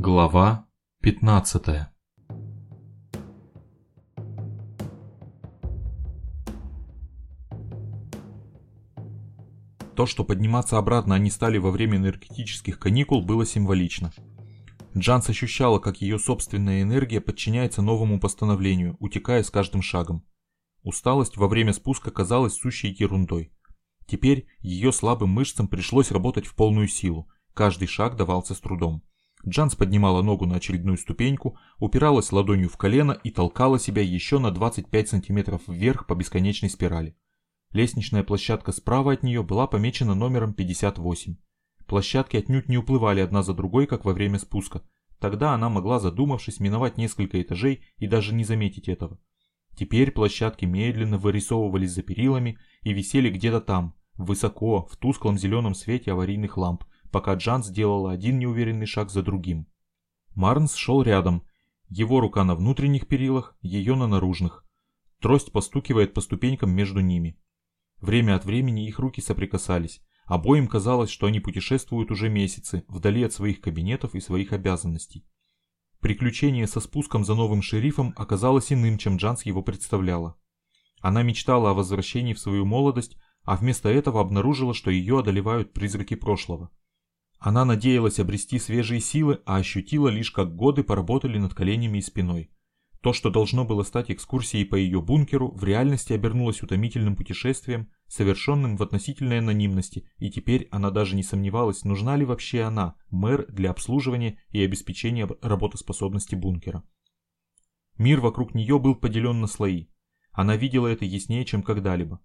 Глава 15 То, что подниматься обратно они стали во время энергетических каникул, было символично. Джанс ощущала, как ее собственная энергия подчиняется новому постановлению, утекая с каждым шагом. Усталость во время спуска казалась сущей ерундой. Теперь ее слабым мышцам пришлось работать в полную силу, каждый шаг давался с трудом. Джанс поднимала ногу на очередную ступеньку, упиралась ладонью в колено и толкала себя еще на 25 сантиметров вверх по бесконечной спирали. Лестничная площадка справа от нее была помечена номером 58. Площадки отнюдь не уплывали одна за другой, как во время спуска. Тогда она могла, задумавшись, миновать несколько этажей и даже не заметить этого. Теперь площадки медленно вырисовывались за перилами и висели где-то там, высоко, в тусклом зеленом свете аварийных ламп, пока Джан сделала один неуверенный шаг за другим. Марнс шел рядом, его рука на внутренних перилах, ее на наружных. Трость постукивает по ступенькам между ними. Время от времени их руки соприкасались. Обоим казалось, что они путешествуют уже месяцы, вдали от своих кабинетов и своих обязанностей. Приключение со спуском за новым шерифом оказалось иным, чем Джанс его представляла. Она мечтала о возвращении в свою молодость, а вместо этого обнаружила, что ее одолевают призраки прошлого. Она надеялась обрести свежие силы, а ощутила лишь, как годы поработали над коленями и спиной. То, что должно было стать экскурсией по ее бункеру, в реальности обернулось утомительным путешествием, совершенным в относительной анонимности, и теперь она даже не сомневалась, нужна ли вообще она, мэр, для обслуживания и обеспечения работоспособности бункера. Мир вокруг нее был поделен на слои. Она видела это яснее, чем когда-либо.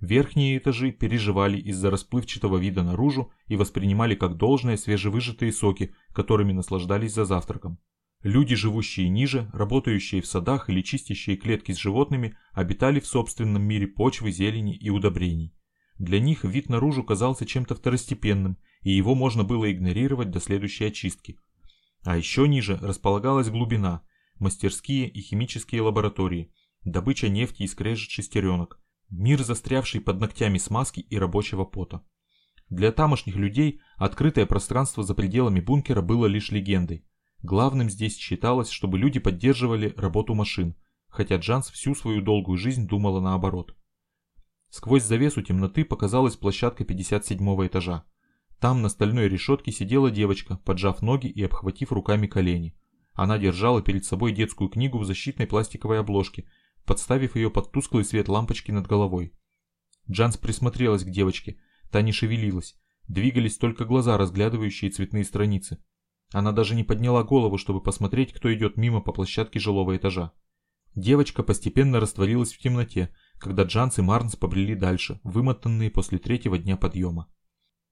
Верхние этажи переживали из-за расплывчатого вида наружу и воспринимали как должное свежевыжатые соки, которыми наслаждались за завтраком. Люди, живущие ниже, работающие в садах или чистящие клетки с животными, обитали в собственном мире почвы, зелени и удобрений. Для них вид наружу казался чем-то второстепенным, и его можно было игнорировать до следующей очистки. А еще ниже располагалась глубина, мастерские и химические лаборатории, добыча нефти и скрежет шестеренок, Мир, застрявший под ногтями смазки и рабочего пота. Для тамошних людей открытое пространство за пределами бункера было лишь легендой. Главным здесь считалось, чтобы люди поддерживали работу машин, хотя Джанс всю свою долгую жизнь думала наоборот. Сквозь завесу темноты показалась площадка 57 этажа. Там на стальной решетке сидела девочка, поджав ноги и обхватив руками колени. Она держала перед собой детскую книгу в защитной пластиковой обложке подставив ее под тусклый свет лампочки над головой. Джанс присмотрелась к девочке, та не шевелилась, двигались только глаза, разглядывающие цветные страницы. Она даже не подняла голову, чтобы посмотреть, кто идет мимо по площадке жилого этажа. Девочка постепенно растворилась в темноте, когда Джанс и Марнс побрели дальше, вымотанные после третьего дня подъема.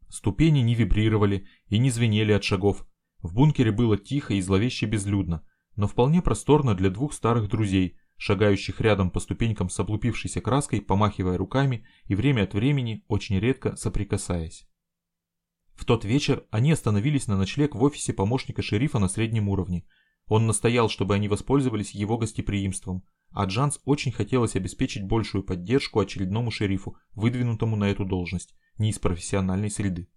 Ступени не вибрировали и не звенели от шагов. В бункере было тихо и зловеще безлюдно, но вполне просторно для двух старых друзей, шагающих рядом по ступенькам с облупившейся краской, помахивая руками и время от времени, очень редко соприкасаясь. В тот вечер они остановились на ночлег в офисе помощника шерифа на среднем уровне. Он настоял, чтобы они воспользовались его гостеприимством, а Джанс очень хотелось обеспечить большую поддержку очередному шерифу, выдвинутому на эту должность, не из профессиональной среды.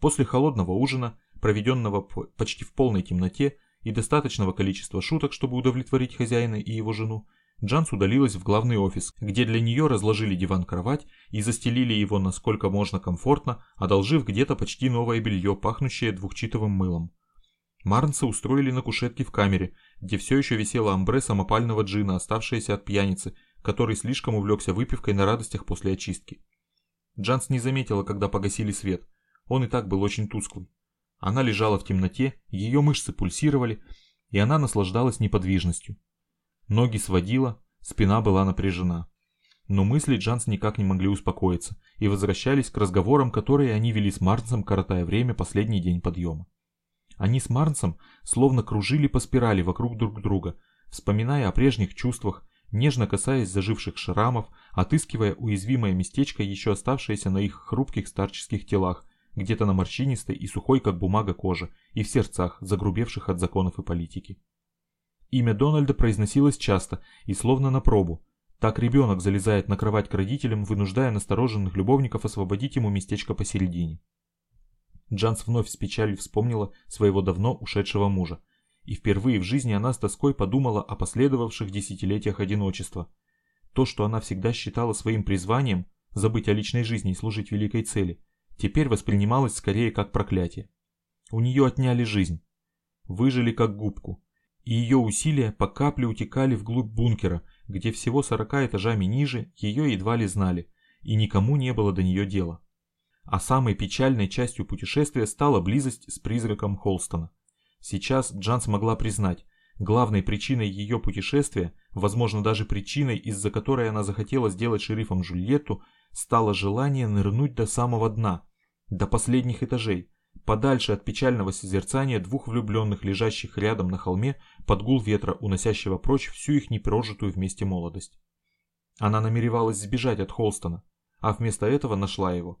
После холодного ужина, проведенного почти в полной темноте, и достаточного количества шуток, чтобы удовлетворить хозяина и его жену, Джанс удалилась в главный офис, где для нее разложили диван-кровать и застелили его насколько можно комфортно, одолжив где-то почти новое белье, пахнущее двухчитовым мылом. Марнса устроили на кушетке в камере, где все еще висело амбре самопального джина, оставшееся от пьяницы, который слишком увлекся выпивкой на радостях после очистки. Джанс не заметила, когда погасили свет, он и так был очень тусклый. Она лежала в темноте, ее мышцы пульсировали, и она наслаждалась неподвижностью. Ноги сводила, спина была напряжена. Но мысли Джанс никак не могли успокоиться и возвращались к разговорам, которые они вели с Марнсом, коротая время последний день подъема. Они с Марнсом словно кружили по спирали вокруг друг друга, вспоминая о прежних чувствах, нежно касаясь заживших шрамов, отыскивая уязвимое местечко, еще оставшееся на их хрупких старческих телах, где-то на морщинистой и сухой, как бумага кожи, и в сердцах, загрубевших от законов и политики. Имя Дональда произносилось часто и словно на пробу. Так ребенок залезает на кровать к родителям, вынуждая настороженных любовников освободить ему местечко посередине. Джанс вновь с печалью вспомнила своего давно ушедшего мужа. И впервые в жизни она с тоской подумала о последовавших десятилетиях одиночества. То, что она всегда считала своим призванием, забыть о личной жизни и служить великой цели, теперь воспринималось скорее как проклятие. У нее отняли жизнь. Выжили как губку. И ее усилия по капле утекали вглубь бункера, где всего 40 этажами ниже ее едва ли знали, и никому не было до нее дела. А самой печальной частью путешествия стала близость с призраком Холстона. Сейчас Джан смогла признать, главной причиной ее путешествия, возможно даже причиной, из-за которой она захотела сделать шерифом Джульетту, стало желание нырнуть до самого дна, до последних этажей, подальше от печального созерцания двух влюбленных, лежащих рядом на холме под гул ветра, уносящего прочь всю их непрожитую вместе молодость. Она намеревалась сбежать от Холстона, а вместо этого нашла его.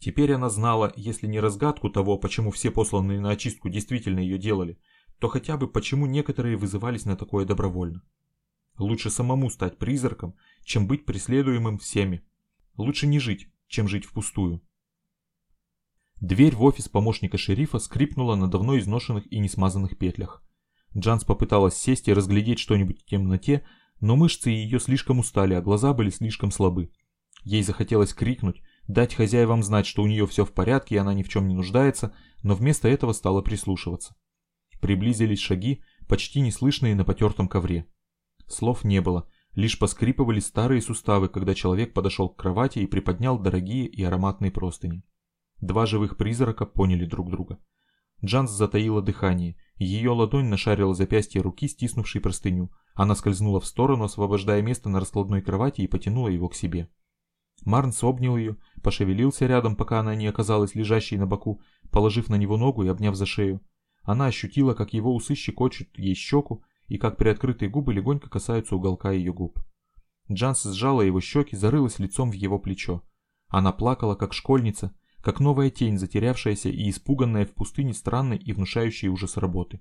Теперь она знала, если не разгадку того, почему все посланные на очистку действительно ее делали, то хотя бы почему некоторые вызывались на такое добровольно. Лучше самому стать призраком, чем быть преследуемым всеми. Лучше не жить, чем жить впустую. Дверь в офис помощника шерифа скрипнула на давно изношенных и несмазанных петлях. Джанс попыталась сесть и разглядеть что-нибудь в темноте, но мышцы ее слишком устали, а глаза были слишком слабы. Ей захотелось крикнуть, дать хозяевам знать, что у нее все в порядке и она ни в чем не нуждается, но вместо этого стала прислушиваться. Приблизились шаги, почти неслышные на потертом ковре. Слов не было, лишь поскрипывали старые суставы, когда человек подошел к кровати и приподнял дорогие и ароматные простыни. Два живых призрака поняли друг друга. Джанс затаила дыхание, ее ладонь нашарила запястье руки, стиснувшей простыню. Она скользнула в сторону, освобождая место на раскладной кровати и потянула его к себе. Марнс обнял ее, пошевелился рядом, пока она не оказалась лежащей на боку, положив на него ногу и обняв за шею. Она ощутила, как его усы щекочут ей щеку и как приоткрытые губы легонько касаются уголка ее губ. Джанс сжала его щеки, зарылась лицом в его плечо. Она плакала, как школьница, как новая тень, затерявшаяся и испуганная в пустыне странной и внушающей ужас работы.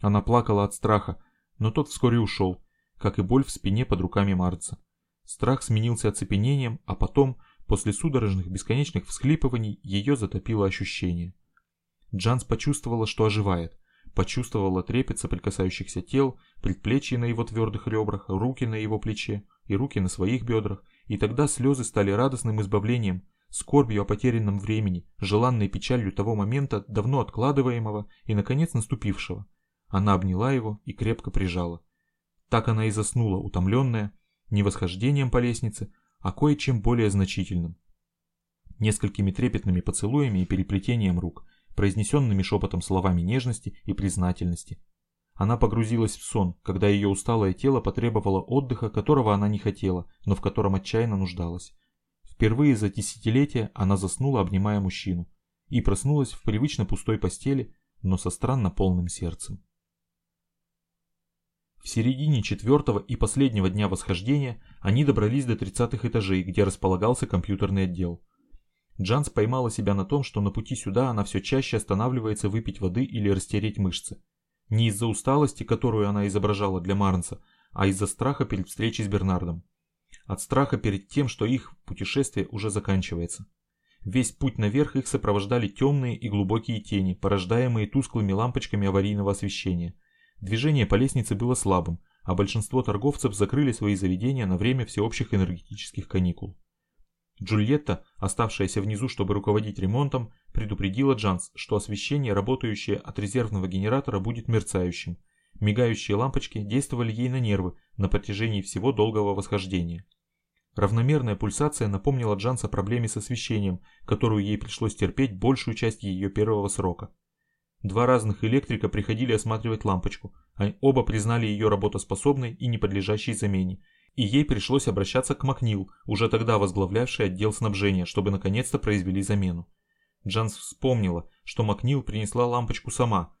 Она плакала от страха, но тот вскоре ушел, как и боль в спине под руками Марца. Страх сменился оцепенением, а потом, после судорожных бесконечных всхлипываний, ее затопило ощущение. Джанс почувствовала, что оживает. Почувствовала трепет соприкасающихся тел, предплечья на его твердых ребрах, руки на его плече и руки на своих бедрах, и тогда слезы стали радостным избавлением, скорбью о потерянном времени, желанной печалью того момента, давно откладываемого и, наконец, наступившего. Она обняла его и крепко прижала. Так она и заснула, утомленная, не восхождением по лестнице, а кое-чем более значительным. Несколькими трепетными поцелуями и переплетением рук, произнесенными шепотом словами нежности и признательности. Она погрузилась в сон, когда ее усталое тело потребовало отдыха, которого она не хотела, но в котором отчаянно нуждалась. Впервые за десятилетия она заснула, обнимая мужчину, и проснулась в привычно пустой постели, но со странно полным сердцем. В середине четвертого и последнего дня восхождения они добрались до 30-х этажей, где располагался компьютерный отдел. Джанс поймала себя на том, что на пути сюда она все чаще останавливается выпить воды или растереть мышцы. Не из-за усталости, которую она изображала для Марнса, а из-за страха перед встречей с Бернардом. От страха перед тем, что их путешествие уже заканчивается. Весь путь наверх их сопровождали темные и глубокие тени, порождаемые тусклыми лампочками аварийного освещения – Движение по лестнице было слабым, а большинство торговцев закрыли свои заведения на время всеобщих энергетических каникул. Джульетта, оставшаяся внизу, чтобы руководить ремонтом, предупредила Джанс, что освещение, работающее от резервного генератора, будет мерцающим. Мигающие лампочки действовали ей на нервы на протяжении всего долгого восхождения. Равномерная пульсация напомнила Джанс о проблеме с освещением, которую ей пришлось терпеть большую часть ее первого срока. Два разных электрика приходили осматривать лампочку, а оба признали ее работоспособной и не подлежащей замене, и ей пришлось обращаться к Макнил, уже тогда возглавлявший отдел снабжения, чтобы наконец-то произвели замену. Джанс вспомнила, что Макнил принесла лампочку сама.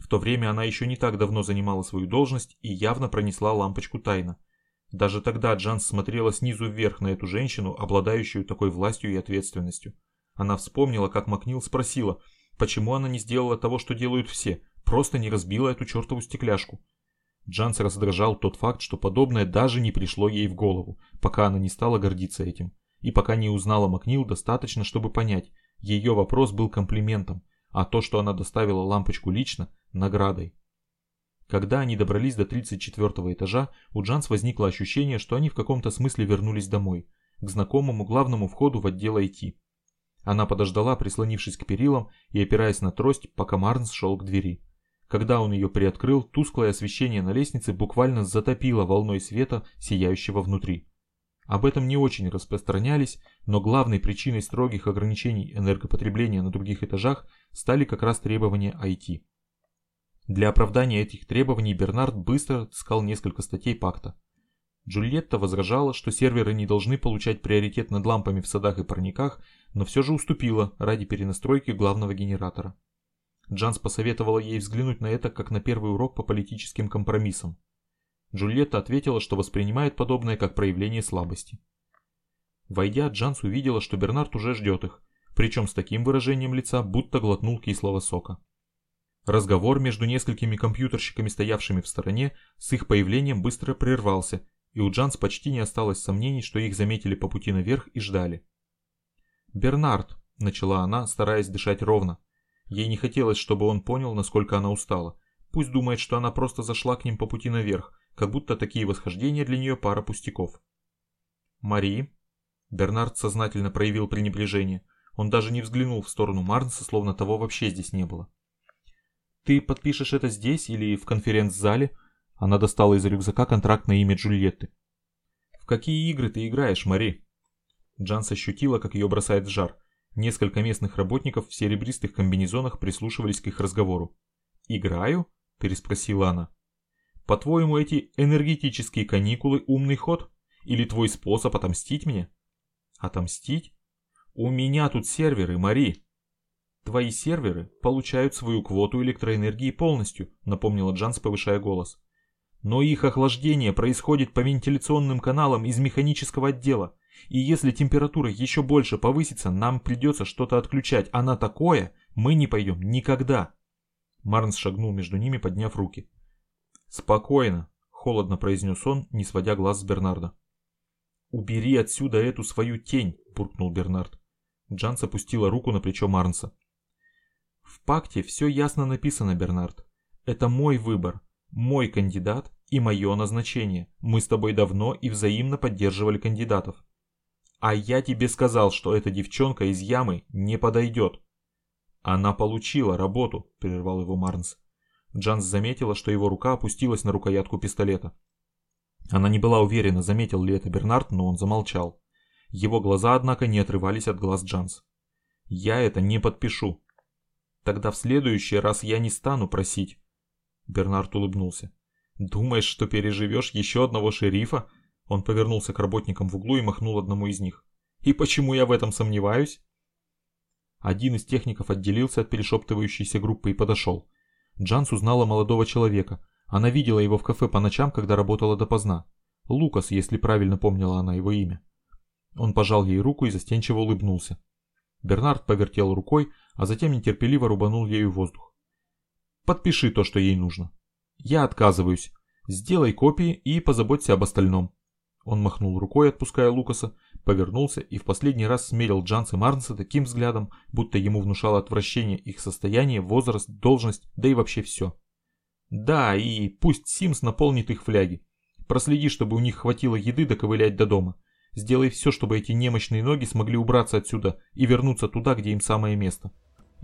В то время она еще не так давно занимала свою должность и явно пронесла лампочку тайно. Даже тогда Джанс смотрела снизу вверх на эту женщину, обладающую такой властью и ответственностью. Она вспомнила, как Макнил спросила – Почему она не сделала того, что делают все? Просто не разбила эту чертову стекляшку. Джанс раздражал тот факт, что подобное даже не пришло ей в голову, пока она не стала гордиться этим. И пока не узнала Макнил достаточно, чтобы понять, ее вопрос был комплиментом, а то, что она доставила лампочку лично, наградой. Когда они добрались до 34 этажа, у Джанс возникло ощущение, что они в каком-то смысле вернулись домой, к знакомому главному входу в отдел IT. Она подождала, прислонившись к перилам и опираясь на трость, пока Марнс шел к двери. Когда он ее приоткрыл, тусклое освещение на лестнице буквально затопило волной света, сияющего внутри. Об этом не очень распространялись, но главной причиной строгих ограничений энергопотребления на других этажах стали как раз требования IT. Для оправдания этих требований Бернард быстро отыскал несколько статей пакта. Джульетта возражала, что серверы не должны получать приоритет над лампами в садах и парниках, но все же уступила ради перенастройки главного генератора. Джанс посоветовала ей взглянуть на это как на первый урок по политическим компромиссам. Джульетта ответила, что воспринимает подобное как проявление слабости. Войдя, Джанс увидела, что Бернард уже ждет их, причем с таким выражением лица, будто глотнул кислого сока. Разговор между несколькими компьютерщиками, стоявшими в стороне, с их появлением быстро прервался, и у Джанс почти не осталось сомнений, что их заметили по пути наверх и ждали. «Бернард», — начала она, стараясь дышать ровно, Ей не хотелось, чтобы он понял, насколько она устала. Пусть думает, что она просто зашла к ним по пути наверх, как будто такие восхождения для нее пара пустяков. «Мари?» Бернард сознательно проявил пренебрежение. Он даже не взглянул в сторону Марнса, словно того вообще здесь не было. «Ты подпишешь это здесь или в конференц-зале?» Она достала из рюкзака контракт на имя Джульетты. «В какие игры ты играешь, Мари?» Джанс ощутила, как ее бросает в жар. Несколько местных работников в серебристых комбинезонах прислушивались к их разговору. «Играю?» – переспросила она. «По-твоему, эти энергетические каникулы – умный ход? Или твой способ отомстить мне?» «Отомстить? У меня тут серверы, Мари!» «Твои серверы получают свою квоту электроэнергии полностью», – напомнила Джанс, повышая голос. «Но их охлаждение происходит по вентиляционным каналам из механического отдела. И если температура еще больше повысится, нам придется что-то отключать, а на такое мы не пойдем никогда. Марнс шагнул между ними, подняв руки. «Спокойно», — холодно произнес он, не сводя глаз с Бернарда. «Убери отсюда эту свою тень», — буркнул Бернард. Джанс опустила руку на плечо Марнса. «В пакте все ясно написано, Бернард. Это мой выбор, мой кандидат и мое назначение. Мы с тобой давно и взаимно поддерживали кандидатов. А я тебе сказал, что эта девчонка из ямы не подойдет. Она получила работу, прервал его Марнс. Джанс заметила, что его рука опустилась на рукоятку пистолета. Она не была уверена, заметил ли это Бернард, но он замолчал. Его глаза, однако, не отрывались от глаз Джанс. «Я это не подпишу». «Тогда в следующий раз я не стану просить». Бернард улыбнулся. «Думаешь, что переживешь еще одного шерифа, он повернулся к работникам в углу и махнул одному из них. «И почему я в этом сомневаюсь?» Один из техников отделился от перешептывающейся группы и подошел. Джанс узнала молодого человека. Она видела его в кафе по ночам, когда работала допоздна. Лукас, если правильно помнила она его имя. Он пожал ей руку и застенчиво улыбнулся. Бернард повертел рукой, а затем нетерпеливо рубанул ею воздух. «Подпиши то, что ей нужно. Я отказываюсь. Сделай копии и позаботься об остальном. Он махнул рукой, отпуская Лукаса, повернулся и в последний раз смерил Джанс и Марнса таким взглядом, будто ему внушало отвращение их состояние, возраст, должность, да и вообще все. Да, и пусть Симс наполнит их фляги. Проследи, чтобы у них хватило еды доковылять до дома. Сделай все, чтобы эти немощные ноги смогли убраться отсюда и вернуться туда, где им самое место.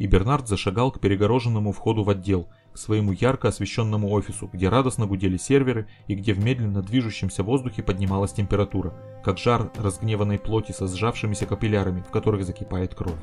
И Бернард зашагал к перегороженному входу в отдел – к своему ярко освещенному офису, где радостно гудели серверы и где в медленно движущемся воздухе поднималась температура, как жар разгневанной плоти со сжавшимися капиллярами, в которых закипает кровь.